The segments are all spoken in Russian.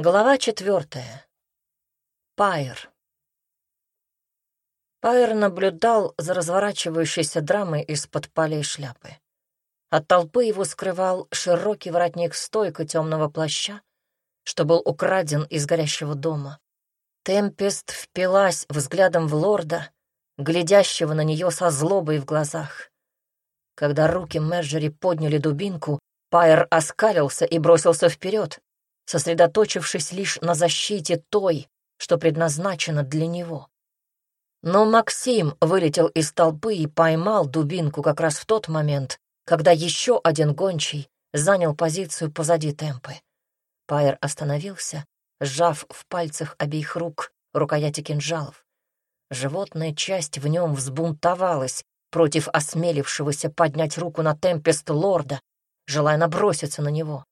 Глава четвертая. Пайер. Пайер наблюдал за разворачивающейся драмой из-под полей шляпы. От толпы его скрывал широкий воротник стойка темного плаща, что был украден из горящего дома. Темпест впилась взглядом в лорда, глядящего на нее со злобой в глазах. Когда руки Мерджери подняли дубинку, Пайер оскалился и бросился вперед, сосредоточившись лишь на защите той, что предназначена для него. Но Максим вылетел из толпы и поймал дубинку как раз в тот момент, когда еще один гончий занял позицию позади темпы. Пайер остановился, сжав в пальцах обеих рук рукояти кинжалов. Животная часть в нем взбунтовалась против осмелившегося поднять руку на темпест лорда, желая наброситься на него.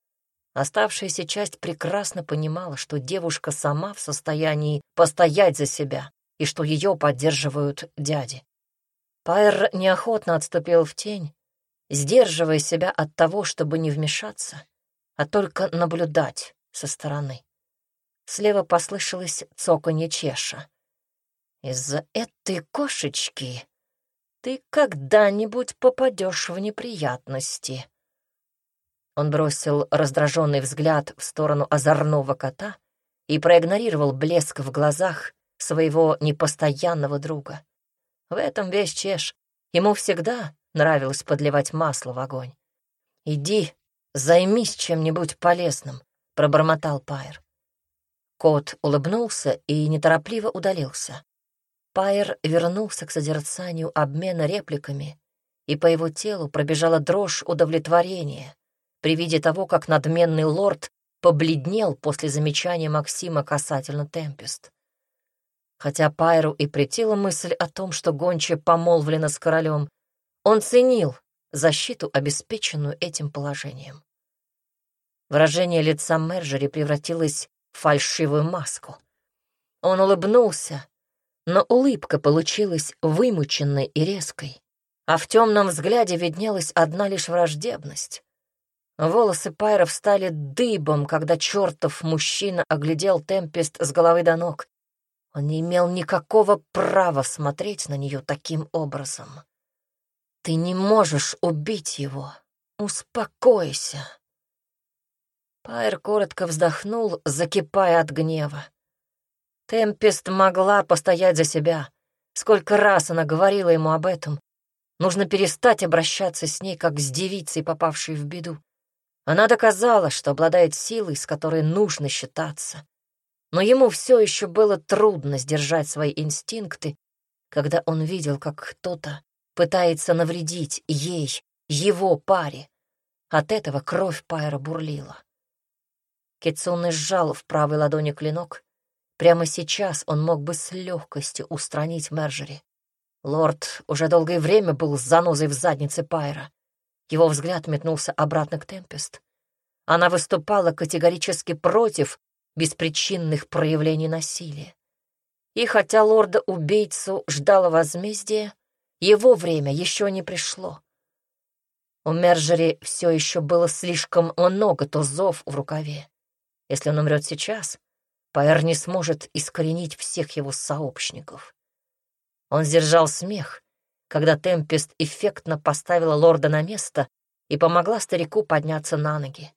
Оставшаяся часть прекрасно понимала, что девушка сама в состоянии постоять за себя и что ее поддерживают дяди. Пайр неохотно отступил в тень, сдерживая себя от того, чтобы не вмешаться, а только наблюдать со стороны. Слева послышалось цоканье чеша. «Из-за этой кошечки ты когда-нибудь попадешь в неприятности», он бросил раздраженный взгляд в сторону озорного кота и проигнорировал блеск в глазах своего непостоянного друга. В этом весь чеш. Ему всегда нравилось подливать масло в огонь. «Иди, займись чем-нибудь полезным», — пробормотал Пайер. Кот улыбнулся и неторопливо удалился. Пайер вернулся к созерцанию обмена репликами, и по его телу пробежала дрожь удовлетворения при виде того, как надменный лорд побледнел после замечания Максима касательно Темпест. Хотя Пайру и претила мысль о том, что гончая помолвлена с королем, он ценил защиту, обеспеченную этим положением. Выражение лица Мержери превратилось в фальшивую маску. Он улыбнулся, но улыбка получилась вымученной и резкой, а в темном взгляде виднелась одна лишь враждебность. Волосы Пайра встали дыбом, когда чертов мужчина оглядел Темпест с головы до ног. Он не имел никакого права смотреть на нее таким образом. «Ты не можешь убить его. Успокойся». Пайр коротко вздохнул, закипая от гнева. Темпест могла постоять за себя. Сколько раз она говорила ему об этом. Нужно перестать обращаться с ней, как с девицей, попавшей в беду. Она доказала, что обладает силой, с которой нужно считаться. Но ему все еще было трудно сдержать свои инстинкты, когда он видел, как кто-то пытается навредить ей, его паре. От этого кровь Пайра бурлила. Кицуны сжал в правой ладони клинок. Прямо сейчас он мог бы с легкостью устранить Мержери. Лорд уже долгое время был занозой в заднице Пайра. Его взгляд метнулся обратно к Темпест. Она выступала категорически против беспричинных проявлений насилия. И хотя лорда-убийцу ждало возмездие, его время еще не пришло. У Мержери все еще было слишком много тузов в рукаве. Если он умрет сейчас, Пайер не сможет искоренить всех его сообщников. Он сдержал смех, когда Темпест эффектно поставила лорда на место и помогла старику подняться на ноги.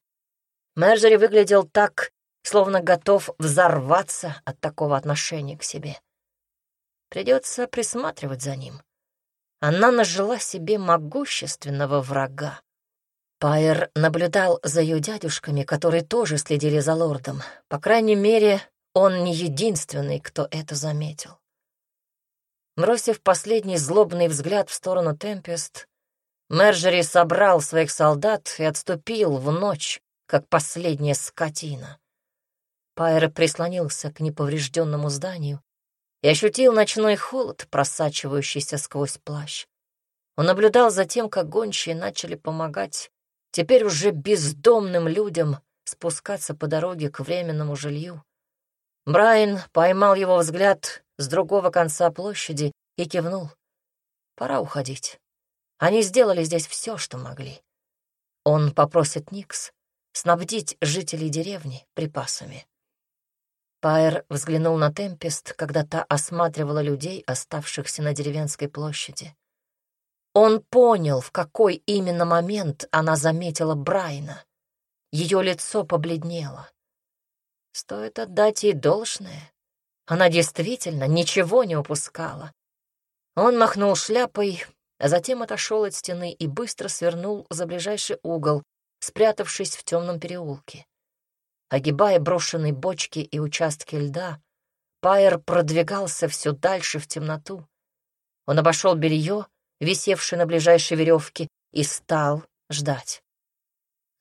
Мержери выглядел так, словно готов взорваться от такого отношения к себе. Придется присматривать за ним. Она нажила себе могущественного врага. Пайер наблюдал за ее дядюшками, которые тоже следили за лордом. По крайней мере, он не единственный, кто это заметил. Бросив последний злобный взгляд в сторону Темпест, Мержери собрал своих солдат и отступил в ночь, как последняя скотина. Пайер прислонился к неповрежденному зданию и ощутил ночной холод, просачивающийся сквозь плащ. Он наблюдал за тем, как гончие начали помогать теперь уже бездомным людям спускаться по дороге к временному жилью. Брайан поймал его взгляд с другого конца площади и кивнул. Пора уходить. Они сделали здесь все, что могли. Он попросит Никс снабдить жителей деревни припасами. Пайер взглянул на Темпест, когда та осматривала людей, оставшихся на деревенской площади. Он понял, в какой именно момент она заметила Брайна. Ее лицо побледнело. Стоит отдать ей должное. Она действительно ничего не упускала. Он махнул шляпой, а затем отошел от стены и быстро свернул за ближайший угол, спрятавшись в темном переулке. Огибая брошенные бочки и участки льда, Пайер продвигался все дальше в темноту. Он обошел белье, висевшее на ближайшей веревке, и стал ждать.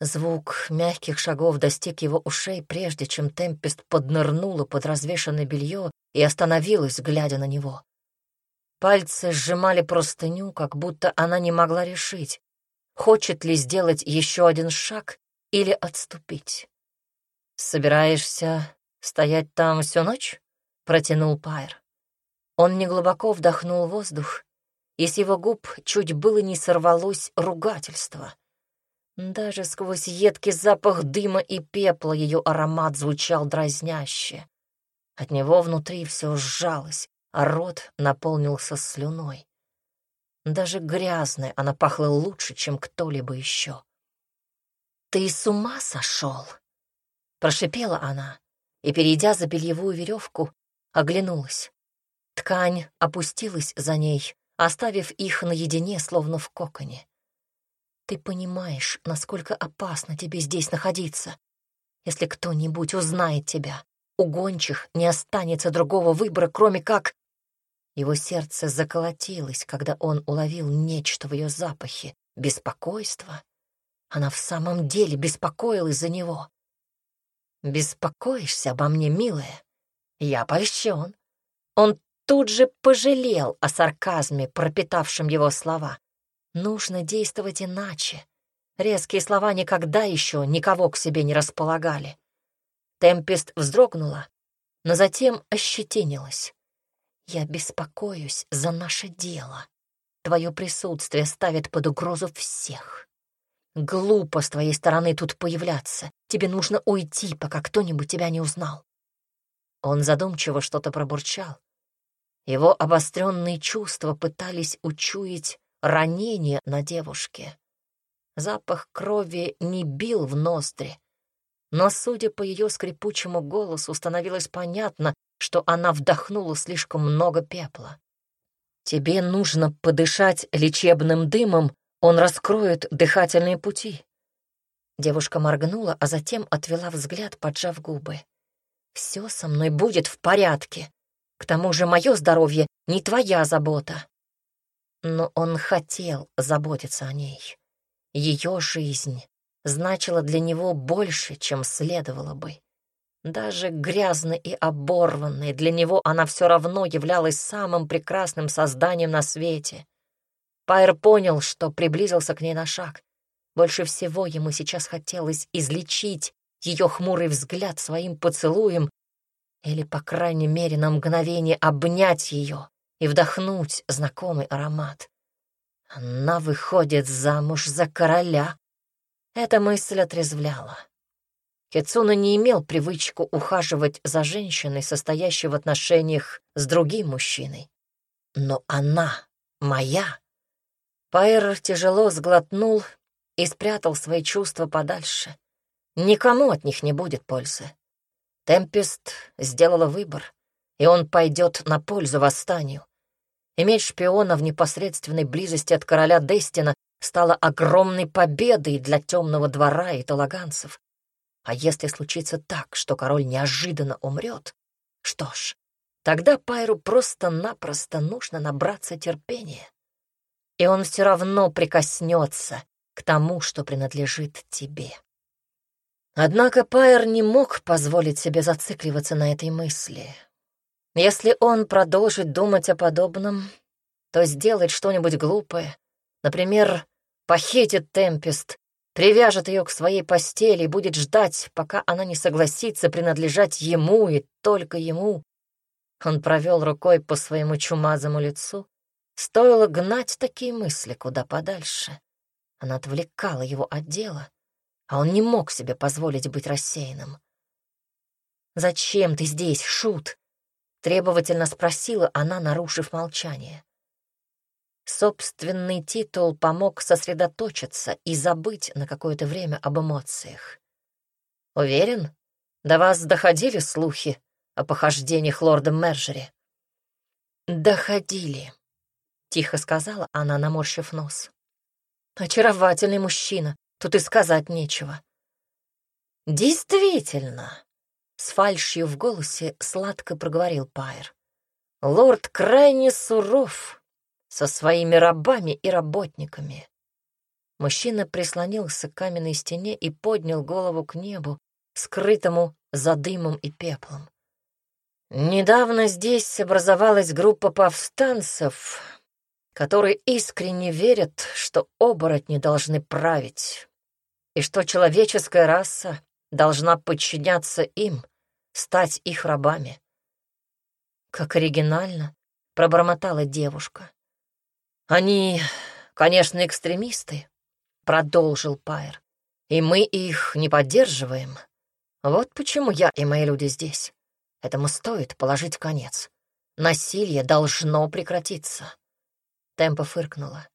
Звук мягких шагов достиг его ушей, прежде чем Темпест поднырнула под развешанное белье и остановилась, глядя на него. Пальцы сжимали простыню, как будто она не могла решить, хочет ли сделать еще один шаг или отступить. «Собираешься стоять там всю ночь?» — протянул Пайр. Он неглубоко вдохнул воздух, и с его губ чуть было не сорвалось ругательство. Даже сквозь едкий запах дыма и пепла ее аромат звучал дразняще. От него внутри все сжалось, а рот наполнился слюной. Даже грязная она пахла лучше, чем кто-либо еще. «Ты с ума сошел?» — прошипела она и, перейдя за бельевую веревку, оглянулась. Ткань опустилась за ней, оставив их наедине, словно в коконе. «Ты понимаешь, насколько опасно тебе здесь находиться. Если кто-нибудь узнает тебя, у гончих не останется другого выбора, кроме как его сердце заколотилось, когда он уловил нечто в ее запахе. Беспокойство. Она в самом деле беспокоилась за него. «Беспокоишься обо мне, милая? Я польщен». Он тут же пожалел о сарказме, пропитавшем его слова. Нужно действовать иначе. Резкие слова никогда еще никого к себе не располагали. Темпест вздрогнула, но затем ощетинилась. Я беспокоюсь за наше дело. Твое присутствие ставит под угрозу всех. Глупо с твоей стороны тут появляться. Тебе нужно уйти, пока кто-нибудь тебя не узнал. Он задумчиво что-то пробурчал. Его обостренные чувства пытались учуять ранение на девушке. Запах крови не бил в ноздри, но, судя по ее скрипучему голосу, становилось понятно, что она вдохнула слишком много пепла. Тебе нужно подышать лечебным дымом, он раскроет дыхательные пути. Девушка моргнула, а затем отвела взгляд, поджав губы. «Все со мной будет в порядке. К тому же мое здоровье не твоя забота». Но он хотел заботиться о ней. Ее жизнь значила для него больше, чем следовало бы. Даже грязной и оборванной, для него она все равно являлась самым прекрасным созданием на свете. Пайер понял, что приблизился к ней на шаг. Больше всего ему сейчас хотелось излечить ее хмурый взгляд своим поцелуем или, по крайней мере, на мгновение обнять ее и вдохнуть знакомый аромат. Она выходит замуж за короля. Эта мысль отрезвляла. Кицуна не имел привычку ухаживать за женщиной, состоящей в отношениях с другим мужчиной. Но она моя. Пайер тяжело сглотнул и спрятал свои чувства подальше. Никому от них не будет пользы. Темпест сделала выбор, и он пойдет на пользу восстанию. Иметь шпиона в непосредственной близости от короля Дестина стало огромной победой для темного двора и талаганцев. А если случится так, что король неожиданно умрет, что ж, тогда Пайру просто-напросто нужно набраться терпения. И он все равно прикоснется к тому, что принадлежит тебе. Однако Пайер не мог позволить себе зацикливаться на этой мысли. Если он продолжит думать о подобном, то сделает что-нибудь глупое. Например, похитит Темпест привяжет ее к своей постели и будет ждать, пока она не согласится принадлежать ему и только ему. Он провел рукой по своему чумазому лицу. Стоило гнать такие мысли куда подальше. Она отвлекала его от дела, а он не мог себе позволить быть рассеянным. «Зачем ты здесь, Шут?» — требовательно спросила она, нарушив молчание. Собственный титул помог сосредоточиться и забыть на какое-то время об эмоциях. «Уверен, до вас доходили слухи о похождениях лорда Мержери?» «Доходили», — тихо сказала она, наморщив нос. «Очаровательный мужчина, тут и сказать нечего». «Действительно», — с фальшью в голосе сладко проговорил Пайер. «Лорд крайне суров, со своими рабами и работниками. Мужчина прислонился к каменной стене и поднял голову к небу, скрытому за дымом и пеплом. Недавно здесь образовалась группа повстанцев, которые искренне верят, что оборотни должны править, и что человеческая раса должна подчиняться им, стать их рабами. Как оригинально пробормотала девушка. «Они, конечно, экстремисты», — продолжил Пайер. «И мы их не поддерживаем. Вот почему я и мои люди здесь. Этому стоит положить конец. Насилие должно прекратиться». Темпа фыркнула.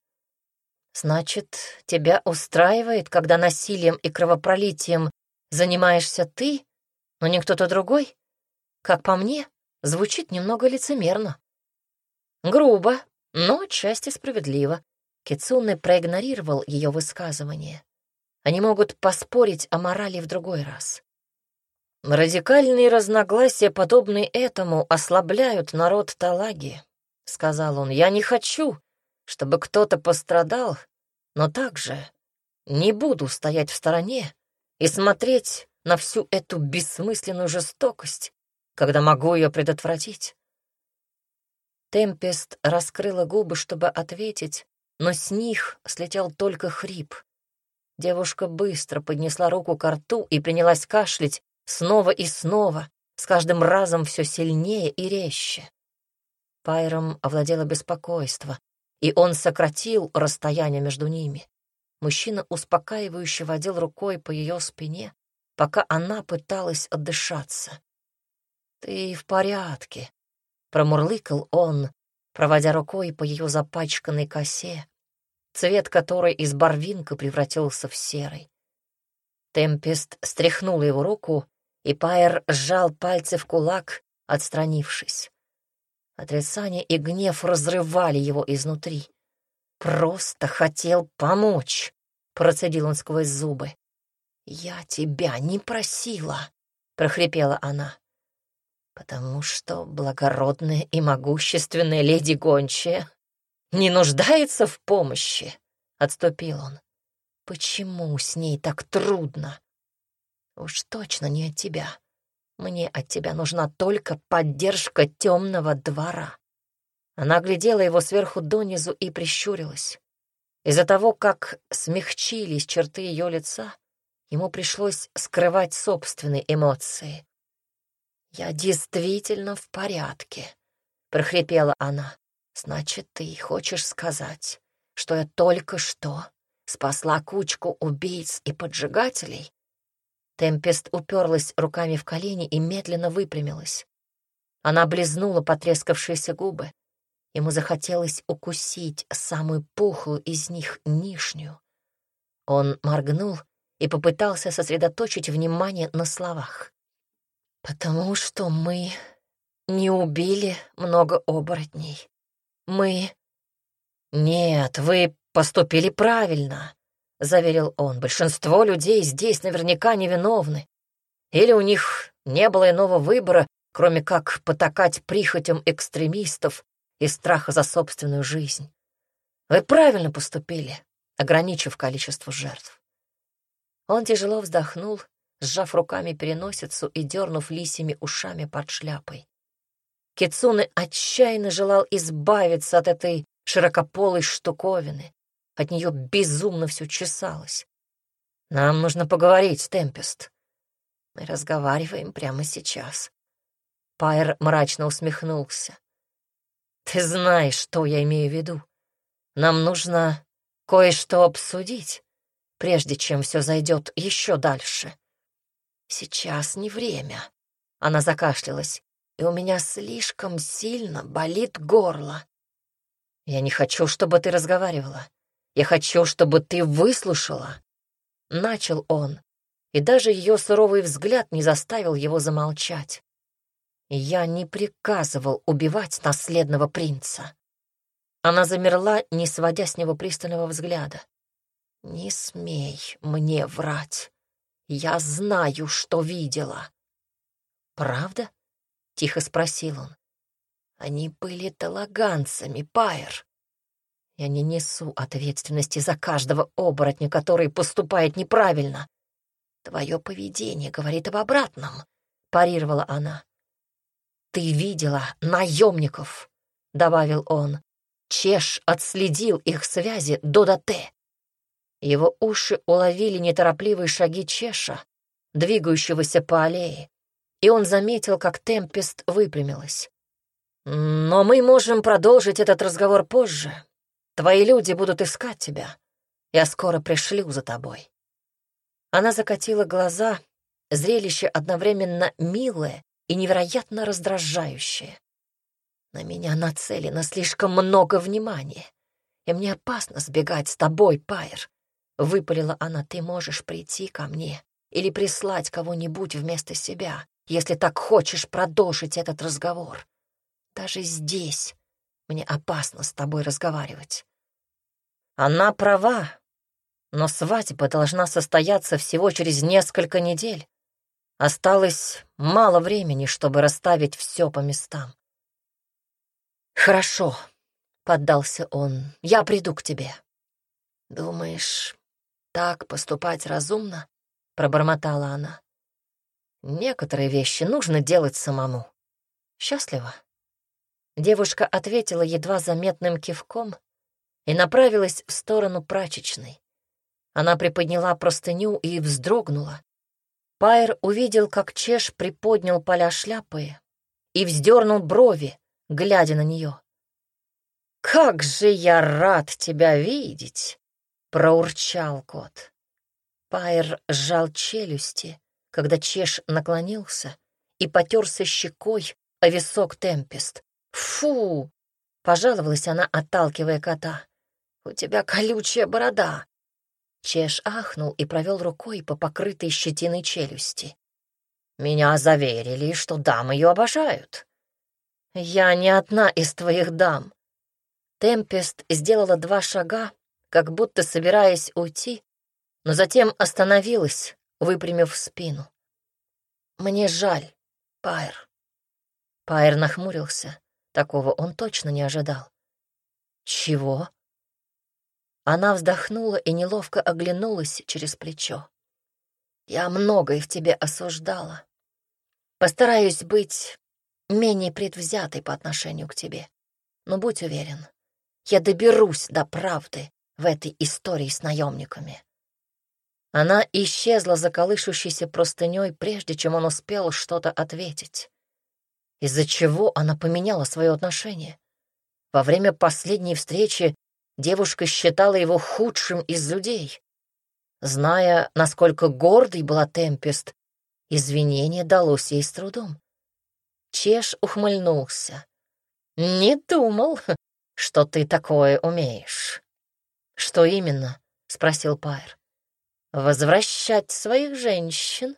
«Значит, тебя устраивает, когда насилием и кровопролитием занимаешься ты, но не кто-то другой? Как по мне, звучит немного лицемерно». «Грубо, но отчасти справедливо. Кицуне проигнорировал ее высказывание. Они могут поспорить о морали в другой раз. «Радикальные разногласия, подобные этому, ослабляют народ Талаги», — сказал он. «Я не хочу, чтобы кто-то пострадал, но также не буду стоять в стороне и смотреть на всю эту бессмысленную жестокость, когда могу ее предотвратить. Темпест раскрыла губы, чтобы ответить, но с них слетел только хрип. Девушка быстро поднесла руку к рту и принялась кашлять снова и снова, с каждым разом все сильнее и резче. Пайром овладело беспокойство, и он сократил расстояние между ними. Мужчина успокаивающе водил рукой по ее спине, пока она пыталась отдышаться. «Ты в порядке», Промурлыкал он, проводя рукой по ее запачканной косе, цвет которой из барвинка превратился в серый. Темпест стряхнул его руку, и Пайер сжал пальцы в кулак, отстранившись. Отрицание и гнев разрывали его изнутри. «Просто хотел помочь», — процедил он сквозь зубы. «Я тебя не просила», — прохрипела она. «Потому что благородная и могущественная леди Гончая не нуждается в помощи», — отступил он. «Почему с ней так трудно?» «Уж точно не от тебя. Мне от тебя нужна только поддержка темного двора». Она глядела его сверху донизу и прищурилась. Из-за того, как смягчились черты ее лица, ему пришлось скрывать собственные эмоции. «Я действительно в порядке», — прохрипела она. «Значит, ты хочешь сказать, что я только что спасла кучку убийц и поджигателей?» Темпест уперлась руками в колени и медленно выпрямилась. Она облизнула потрескавшиеся губы. Ему захотелось укусить самую пухлую из них нижнюю. Он моргнул и попытался сосредоточить внимание на словах. «Потому что мы не убили много оборотней. Мы...» «Нет, вы поступили правильно», — заверил он. «Большинство людей здесь наверняка невиновны. Или у них не было иного выбора, кроме как потакать прихотям экстремистов и страха за собственную жизнь. Вы правильно поступили, ограничив количество жертв». Он тяжело вздохнул сжав руками переносицу и дернув лисими ушами под шляпой. Кицуны отчаянно желал избавиться от этой широкополой штуковины. От нее безумно все чесалось. «Нам нужно поговорить, Темпест». «Мы разговариваем прямо сейчас». Пайер мрачно усмехнулся. «Ты знаешь, что я имею в виду. Нам нужно кое-что обсудить, прежде чем все зайдет еще дальше». «Сейчас не время», — Она закашлялась. «И у меня слишком сильно болит горло. Я не хочу, чтобы ты разговаривала. Я хочу, чтобы ты выслушала». Начал он, и даже ее суровый взгляд не заставил его замолчать. Я не приказывал убивать наследного принца. Она замерла, не сводя с него пристального взгляда. «Не смей мне врать. Я знаю, что видела». «Правда?» — тихо спросил он. «Они были талаганцами, Пайер. Я не несу ответственности за каждого оборотня, который поступает неправильно. Твое поведение говорит об обратном», — парировала она. «Ты видела наемников», — добавил он. Чеш отследил их связи до Дате. Его уши уловили неторопливые шаги Чеша, двигающегося по аллее, и он заметил, как Темпест выпрямилась. «Но мы можем продолжить этот разговор позже. Твои люди будут искать тебя. Я скоро пришлю за тобой». Она закатила глаза, зрелище одновременно милое и невероятно раздражающее. На меня нацелено слишком много внимания, и мне опасно сбегать с тобой, Пайер. Выпалила она, ты можешь прийти ко мне или прислать кого-нибудь вместо себя, если так хочешь продолжить этот разговор. Даже здесь мне опасно с тобой разговаривать. Она права, но свадьба должна состояться всего через несколько недель. Осталось мало времени, чтобы расставить все по местам. «Хорошо», — поддался он, — «я приду к тебе». «Думаешь, так поступать разумно?» — пробормотала она. «Некоторые вещи нужно делать самому. Счастливо». Девушка ответила едва заметным кивком и направилась в сторону прачечной. Она приподняла простыню и вздрогнула. Пайер увидел, как Чеш приподнял поля шляпы и вздернул брови, глядя на нее. «Как же я рад тебя видеть!» — проурчал кот. Пайер сжал челюсти, когда Чеш наклонился и потерся щекой о висок Темпест. «Фу!» — пожаловалась она, отталкивая кота. «У тебя колючая борода!» Чеш ахнул и провел рукой по покрытой щетиной челюсти. «Меня заверили, что дамы ее обожают. «Я не одна из твоих дам». Темпест сделала два шага, как будто собираясь уйти, но затем остановилась, выпрямив спину. «Мне жаль, Пайр». Пайр нахмурился. Такого он точно не ожидал. «Чего?» Она вздохнула и неловко оглянулась через плечо. «Я многое в тебе осуждала. Постараюсь быть менее предвзятой по отношению к тебе. Но будь уверен, я доберусь до правды в этой истории с наемниками. Она исчезла за колышущейся простыней, прежде чем он успел что-то ответить. Из-за чего она поменяла свое отношение? Во время последней встречи девушка считала его худшим из людей. Зная, насколько гордой была Темпест, извинение далось ей с трудом. Чеш ухмыльнулся. «Не думал, что ты такое умеешь». «Что именно?» — спросил Пайр. «Возвращать своих женщин?»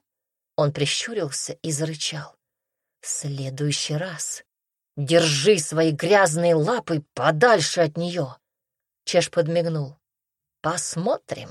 Он прищурился и зарычал. «В следующий раз держи свои грязные лапы подальше от нее!» Чеш подмигнул. «Посмотрим».